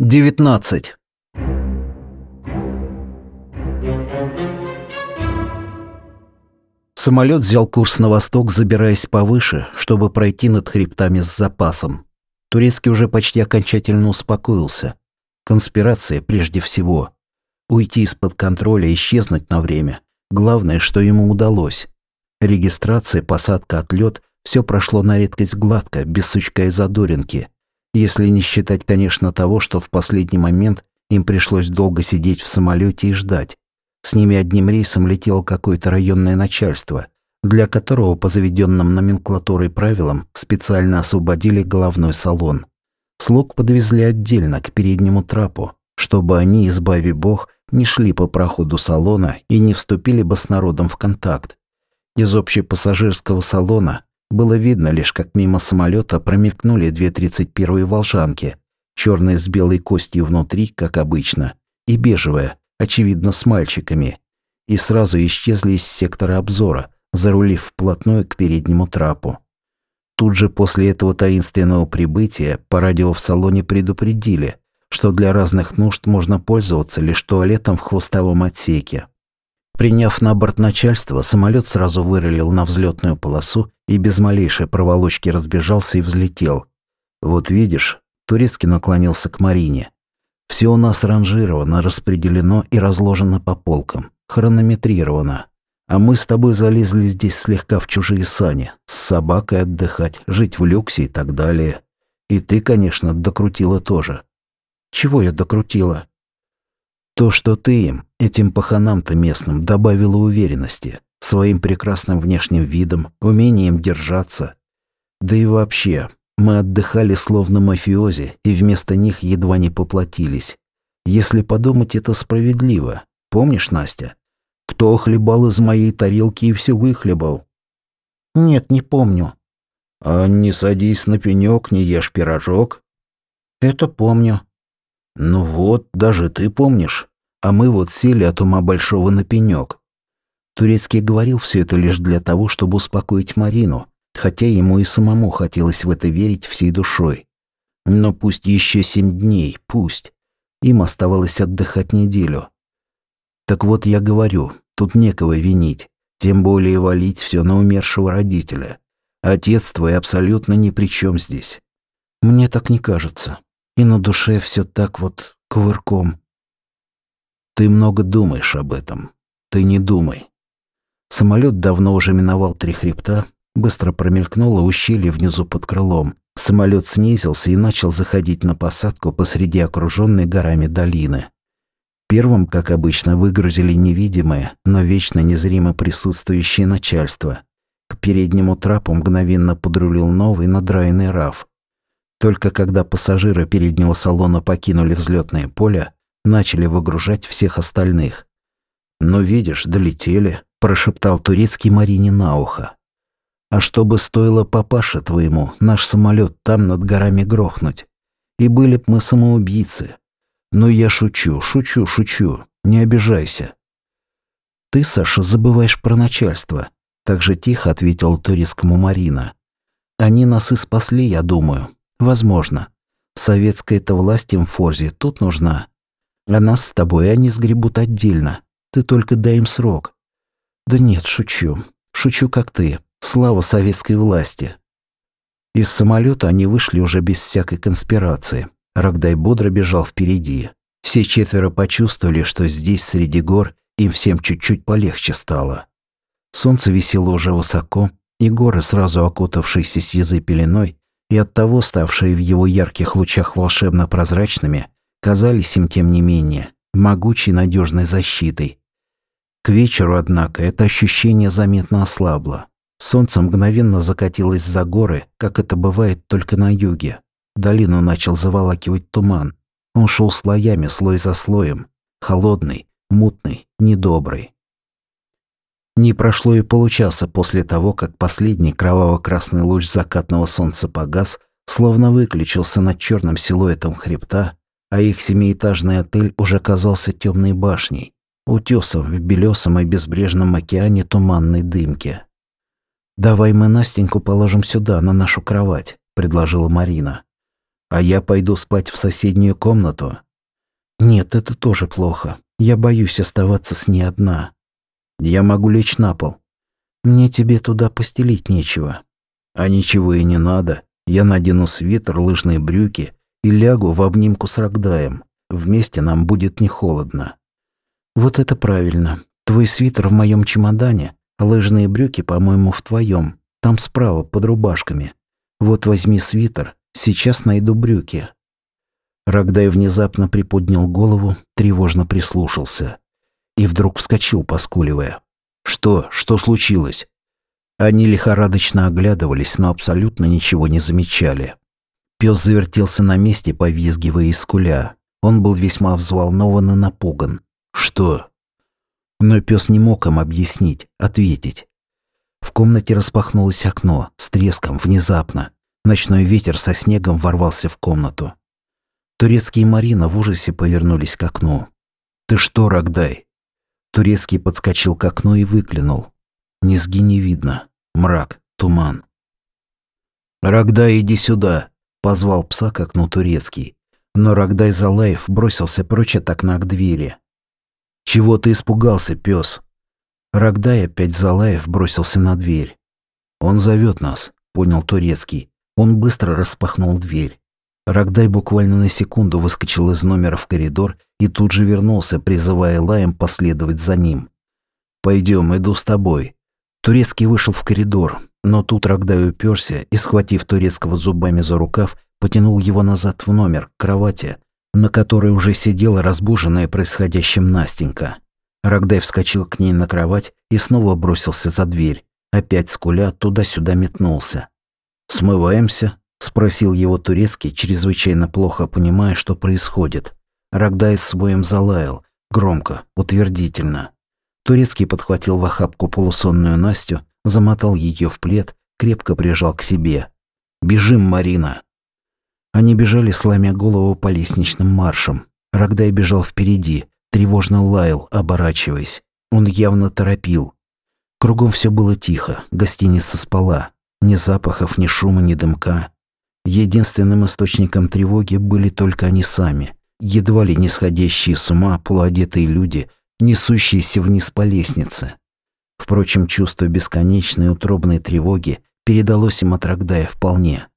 19. Самолет взял курс на восток, забираясь повыше, чтобы пройти над хребтами с запасом. Турецкий уже почти окончательно успокоился. Конспирация прежде всего. Уйти из-под контроля, исчезнуть на время. Главное, что ему удалось. Регистрация, посадка, отлет – все прошло на редкость гладко, без сучка и задоринки. Если не считать, конечно, того, что в последний момент им пришлось долго сидеть в самолете и ждать. С ними одним рейсом летело какое-то районное начальство, для которого по заведенным номенклатурой правилам специально освободили головной салон. Слуг подвезли отдельно к переднему трапу, чтобы они, избави бог, не шли по проходу салона и не вступили бы с народом в контакт. Из общепассажирского салона было видно лишь, как мимо самолета промелькнули две 31-е волжанки, черные с белой костью внутри, как обычно, и бежевая, очевидно, с мальчиками, и сразу исчезли из сектора обзора, зарулив вплотную к переднему трапу. Тут же после этого таинственного прибытия по радио в салоне предупредили, что для разных нужд можно пользоваться лишь туалетом в хвостовом отсеке. Приняв на борт начальство, самолет сразу вырулил на взлетную полосу и без малейшей проволочки разбежался и взлетел. Вот видишь, Турецкий наклонился к Марине. Все у нас ранжировано, распределено и разложено по полкам, хронометрировано. А мы с тобой залезли здесь слегка в чужие сани, с собакой отдыхать, жить в люксе и так далее. И ты, конечно, докрутила тоже. Чего я докрутила? То, что ты им, этим паханам-то местным, добавила уверенности, своим прекрасным внешним видом, умением держаться. Да и вообще, мы отдыхали словно мафиози, и вместо них едва не поплатились. Если подумать, это справедливо. Помнишь, Настя? Кто хлебал из моей тарелки и все выхлебал? Нет, не помню. А не садись на пенек, не ешь пирожок. Это помню. Ну вот, даже ты помнишь. А мы вот сели от ума большого на пенек. Турецкий говорил все это лишь для того, чтобы успокоить Марину, хотя ему и самому хотелось в это верить всей душой. Но пусть еще семь дней, пусть. Им оставалось отдыхать неделю. Так вот я говорю, тут некого винить, тем более валить все на умершего родителя. Отец твой абсолютно ни при чем здесь. Мне так не кажется и на душе все так вот кувырком. Ты много думаешь об этом. Ты не думай. Самолет давно уже миновал три хребта, быстро промелькнуло ущелье внизу под крылом. Самолет снизился и начал заходить на посадку посреди окруженной горами долины. Первым, как обычно, выгрузили невидимое, но вечно незримо присутствующее начальство. К переднему трапу мгновенно подрулил новый надраенный раф. Только когда пассажиры переднего салона покинули взлетное поле, начали выгружать всех остальных. «Ну, видишь, долетели», – прошептал турецкий Марине на ухо. «А чтобы стоило папаше твоему наш самолет там над горами грохнуть? И были б мы самоубийцы. Ну, я шучу, шучу, шучу, не обижайся». «Ты, Саша, забываешь про начальство», – так же тихо ответил турецкому Марина. «Они нас и спасли, я думаю, Возможно. Советская-то власть им Форзе тут нужна. А нас с тобой они сгребут отдельно. Ты только дай им срок. Да нет, шучу. Шучу, как ты. Слава советской власти. Из самолета они вышли уже без всякой конспирации. Рогдай бодро бежал впереди. Все четверо почувствовали, что здесь, среди гор, им всем чуть-чуть полегче стало. Солнце висело уже высоко, и горы, сразу окутавшиеся сизой пеленой, и оттого ставшие в его ярких лучах волшебно прозрачными, казались им тем не менее могучей надежной защитой. К вечеру, однако, это ощущение заметно ослабло. Солнце мгновенно закатилось за горы, как это бывает только на юге. Долину начал заволакивать туман. Он шел слоями, слой за слоем. Холодный, мутный, недобрый. Не прошло и получаса после того, как последний кроваво-красный луч закатного солнца погас, словно выключился над черным силуэтом хребта, а их семиэтажный отель уже казался темной башней, утесом в белесом и безбрежном океане туманной дымки. «Давай мы Настеньку положим сюда, на нашу кровать», — предложила Марина. А я пойду спать в соседнюю комнату. Нет, это тоже плохо. Я боюсь оставаться с ней одна. Я могу лечь на пол. Мне тебе туда постелить нечего. А ничего и не надо. Я надену свитер, лыжные брюки и лягу в обнимку с Рогдаем. Вместе нам будет не холодно. Вот это правильно. Твой свитер в моем чемодане, лыжные брюки, по-моему, в твоем. Там справа, под рубашками. Вот возьми свитер, сейчас найду брюки. Рогдай внезапно приподнял голову, тревожно прислушался. И вдруг вскочил, поскуливая. «Что? Что случилось?» Они лихорадочно оглядывались, но абсолютно ничего не замечали. Пес завертелся на месте, повизгивая и скуля. Он был весьма взволнован и напуган. «Что?» Но пес не мог им объяснить, ответить. В комнате распахнулось окно, с треском, внезапно. Ночной ветер со снегом ворвался в комнату. Турецкий и Марина в ужасе повернулись к окну. «Ты что, Рогдай?» Турецкий подскочил к окну и выглянул. Низги не видно. Мрак, туман. «Рогдай, иди сюда!» – позвал пса к окну Турецкий. Но Рогдай Залаев бросился прочь от окна к двери. «Чего ты испугался, пес? Рогдай опять Залаев бросился на дверь. «Он зовет нас», – понял Турецкий. Он быстро распахнул дверь. Рогдай буквально на секунду выскочил из номера в коридор и тут же вернулся, призывая Лаем последовать за ним. «Пойдем, иду с тобой». Турецкий вышел в коридор, но тут Рогдай уперся и, схватив Турецкого зубами за рукав, потянул его назад в номер, к кровати, на которой уже сидела разбуженная происходящим Настенька. Рогдай вскочил к ней на кровать и снова бросился за дверь. Опять скуля туда-сюда метнулся. «Смываемся?» Спросил его турецкий, чрезвычайно плохо понимая, что происходит. Рогдай своим залаял, громко, утвердительно. Турецкий подхватил в охапку полусонную Настю, замотал ее в плед, крепко прижал к себе. «Бежим, Марина!» Они бежали, сломя голову по лестничным маршам. Рогдай бежал впереди, тревожно лаял, оборачиваясь. Он явно торопил. Кругом все было тихо, гостиница спала. Ни запахов, ни шума, ни дымка. Единственным источником тревоги были только они сами, едва ли не сходящие с ума полуодетые люди, несущиеся вниз по лестнице. Впрочем, чувство бесконечной утробной тревоги передалось им от Рогдая вполне.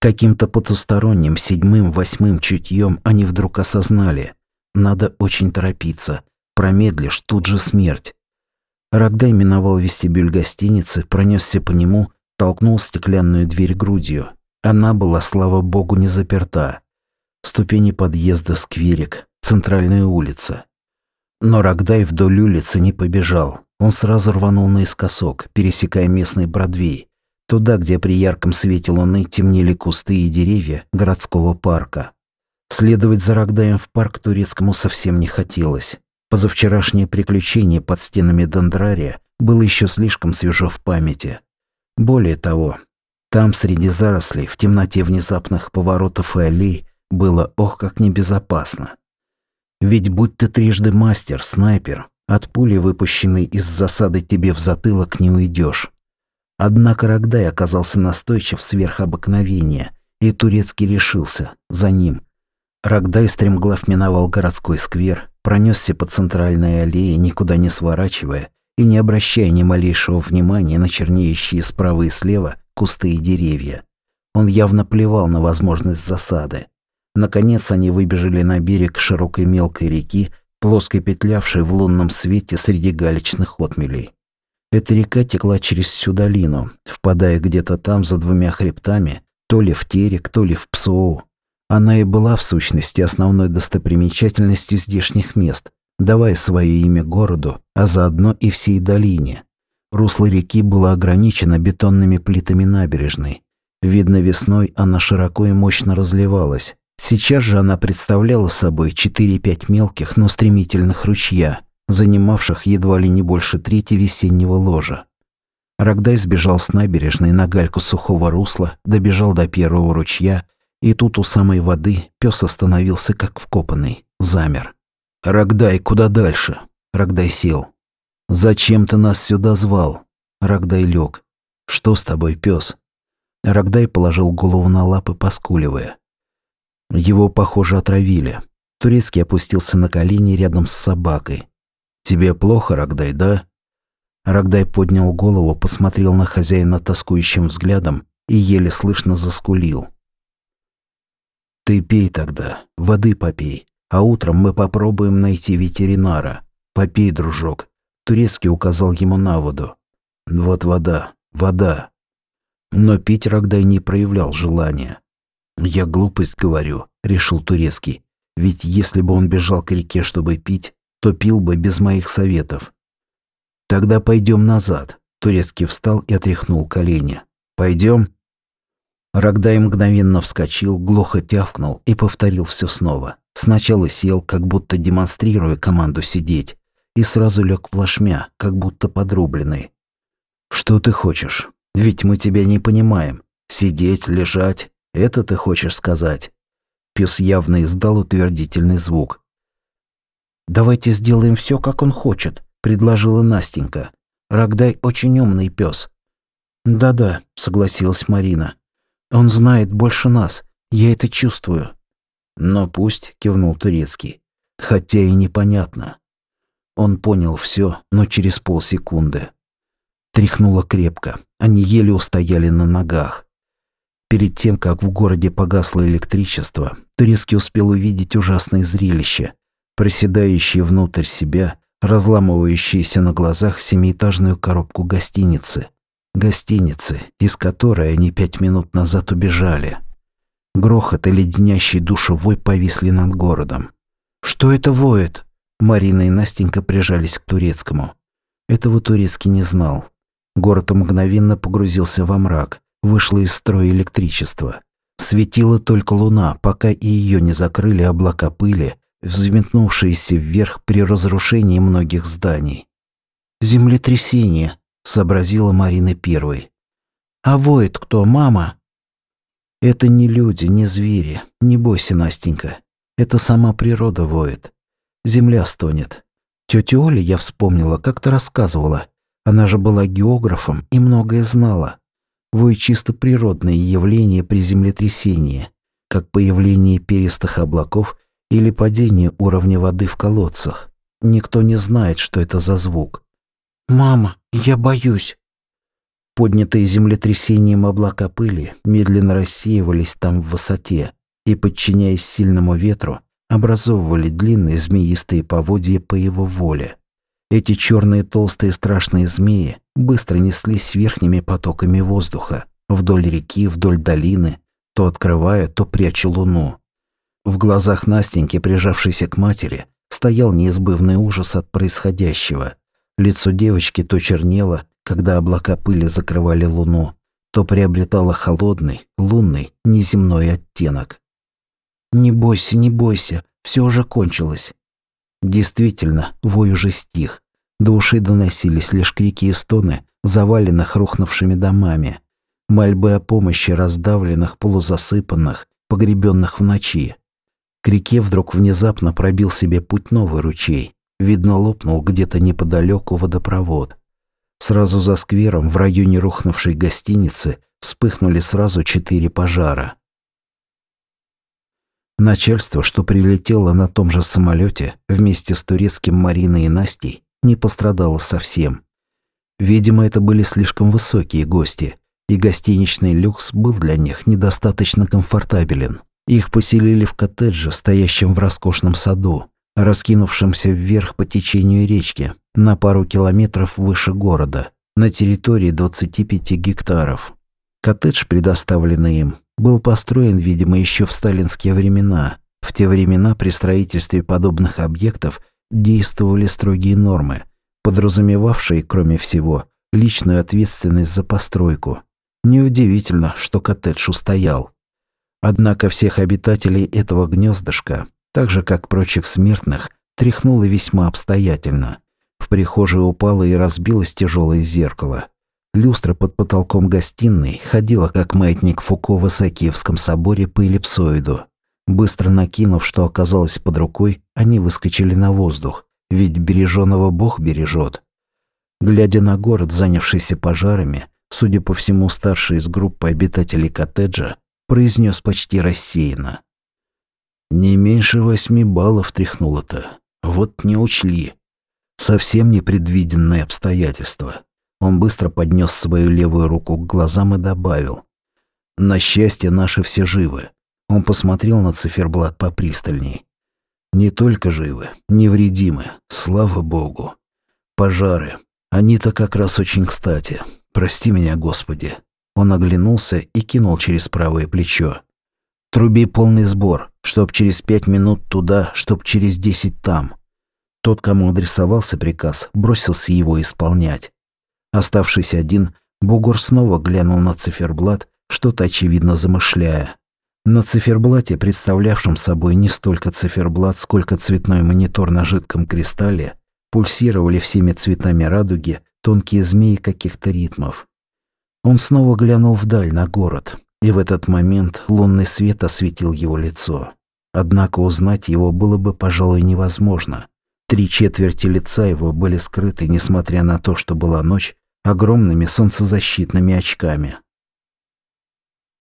Каким-то потусторонним седьмым, восьмым чутьем они вдруг осознали. Надо очень торопиться. Промедлишь, тут же смерть. Рогдай миновал вестибюль гостиницы, пронесся по нему, толкнул стеклянную дверь грудью. Она была, слава богу, не заперта. Ступени подъезда скверик, центральная улица. Но Рогдай вдоль улицы не побежал. Он сразу рванул наискосок, пересекая местный Бродвей, туда, где при ярком свете луны темнели кусты и деревья городского парка. Следовать за Рогдаем в парк турецкому совсем не хотелось. Позавчерашнее приключение под стенами Дендрария было еще слишком свежо в памяти. Более того, там, среди зарослей, в темноте внезапных поворотов и аллей, было ох как небезопасно. Ведь будь ты трижды мастер, снайпер, от пули, выпущенной из засады тебе в затылок, не уйдешь. Однако Рогдай оказался настойчив сверх обыкновения, и Турецкий решился, за ним. Рогдай стремглав миновал городской сквер, пронесся по центральной аллее, никуда не сворачивая и не обращая ни малейшего внимания на чернеющие справа и слева кусты и деревья. Он явно плевал на возможность засады. Наконец они выбежали на берег широкой мелкой реки, плоско петлявшей в лунном свете среди галечных отмелей. Эта река текла через всю долину, впадая где-то там за двумя хребтами, то ли в Терек, то ли в Псоу. Она и была в сущности основной достопримечательностью здешних мест, давая свое имя городу, а заодно и всей долине. Русло реки было ограничено бетонными плитами набережной. Видно, весной она широко и мощно разливалась. Сейчас же она представляла собой 4-5 мелких, но стремительных ручья, занимавших едва ли не больше трети весеннего ложа. Рогдай сбежал с набережной на гальку сухого русла, добежал до первого ручья, и тут у самой воды пес остановился как вкопанный, замер. «Рогдай, куда дальше?» Рогдай сел. «Зачем ты нас сюда звал?» Рогдай лег. «Что с тобой, пес? Рогдай положил голову на лапы, поскуливая. Его, похоже, отравили. Турецкий опустился на колени рядом с собакой. «Тебе плохо, Рогдай, да?» Рогдай поднял голову, посмотрел на хозяина тоскующим взглядом и еле слышно заскулил. «Ты пей тогда, воды попей, а утром мы попробуем найти ветеринара. Попей, дружок». Турецкий указал ему на воду. «Вот вода, вода». Но пить Рогдай не проявлял желания. «Я глупость говорю», — решил Турецкий. «Ведь если бы он бежал к реке, чтобы пить, то пил бы без моих советов». «Тогда пойдем назад», — Турецкий встал и отряхнул колени. «Пойдем?» Рогдай мгновенно вскочил, глухо тявкнул и повторил все снова. Сначала сел, как будто демонстрируя команду сидеть, и сразу лег плашмя, как будто подрубленный. «Что ты хочешь? Ведь мы тебя не понимаем. Сидеть, лежать — это ты хочешь сказать?» Пес явно издал утвердительный звук. «Давайте сделаем все, как он хочет», — предложила Настенька. «Рогдай очень умный пес. «Да-да», — согласилась Марина. Он знает больше нас. Я это чувствую. Но пусть, кивнул Турецкий. Хотя и непонятно. Он понял все, но через полсекунды. Тряхнуло крепко. Они еле устояли на ногах. Перед тем, как в городе погасло электричество, Турецкий успел увидеть ужасное зрелище, проседающее внутрь себя, разламывающееся на глазах семиэтажную коробку гостиницы – Гостиницы, из которой они пять минут назад убежали. Грохот и леденящий душевой повисли над городом. «Что это воет?» Марина и Настенька прижались к турецкому. Этого турецкий не знал. Город мгновенно погрузился во мрак, вышло из строя электричество. Светила только луна, пока и ее не закрыли облака пыли, взметнувшиеся вверх при разрушении многих зданий. «Землетрясение», сообразила Марина первой. А воет кто, мама? Это не люди, не звери. Не бойся, Настенька. Это сама природа воет. Земля стонет. Тетя Оля, я вспомнила, как-то рассказывала. Она же была географом и многое знала. Вой чисто природное явление при землетрясении, как появление перистых облаков или падение уровня воды в колодцах. Никто не знает, что это за звук. «Мама, я боюсь». Поднятые землетрясением облака пыли медленно рассеивались там в высоте и, подчиняясь сильному ветру, образовывали длинные змеистые поводья по его воле. Эти черные толстые страшные змеи быстро неслись верхними потоками воздуха, вдоль реки, вдоль долины, то открывая, то пряча луну. В глазах Настеньки, прижавшейся к матери, стоял неизбывный ужас от происходящего – Лицо девочки то чернело, когда облака пыли закрывали луну, то приобретало холодный, лунный, неземной оттенок. «Не бойся, не бойся, все уже кончилось». Действительно, вой уже стих. До ушей доносились лишь крики и стоны, заваленных рухнувшими домами, мольбы о помощи раздавленных, полузасыпанных, погребенных в ночи. К реке вдруг внезапно пробил себе путь новый ручей. Видно, лопнул где-то неподалеку водопровод. Сразу за сквером, в районе рухнувшей гостиницы, вспыхнули сразу четыре пожара. Начальство, что прилетело на том же самолете вместе с турецким Мариной и Настей, не пострадало совсем. Видимо, это были слишком высокие гости, и гостиничный люкс был для них недостаточно комфортабелен. Их поселили в коттедже, стоящем в роскошном саду, раскинувшемся вверх по течению речки, на пару километров выше города, на территории 25 гектаров. Коттедж, предоставленный им, был построен, видимо, еще в сталинские времена. В те времена при строительстве подобных объектов действовали строгие нормы, подразумевавшие, кроме всего, личную ответственность за постройку. Неудивительно, что коттедж устоял. Однако всех обитателей этого гнездышка так же, как прочих смертных, тряхнуло весьма обстоятельно. В прихожей упало и разбилось тяжелое зеркало. Люстра под потолком гостиной ходила, как маятник Фуко в Исаакиевском соборе по эллипсоиду. Быстро накинув, что оказалось под рукой, они выскочили на воздух, ведь береженого Бог бережет. Глядя на город, занявшийся пожарами, судя по всему, старший из группы обитателей коттеджа произнес почти рассеянно. Не меньше восьми баллов тряхнуло-то. Вот не учли. Совсем непредвиденные обстоятельства. Он быстро поднес свою левую руку к глазам и добавил. «На счастье, наши все живы». Он посмотрел на циферблат попристальней. «Не только живы, невредимы, слава богу. Пожары. Они-то как раз очень кстати. Прости меня, Господи». Он оглянулся и кинул через правое плечо. «Труби полный сбор, чтоб через пять минут туда, чтоб через десять там». Тот, кому адресовался приказ, бросился его исполнять. Оставшись один, Бугор снова глянул на циферблат, что-то очевидно замышляя. На циферблате, представлявшем собой не столько циферблат, сколько цветной монитор на жидком кристалле, пульсировали всеми цветами радуги тонкие змеи каких-то ритмов. Он снова глянул вдаль на город, и в этот момент лунный свет осветил его лицо. Однако узнать его было бы, пожалуй, невозможно. Три четверти лица его были скрыты, несмотря на то, что была ночь, огромными солнцезащитными очками,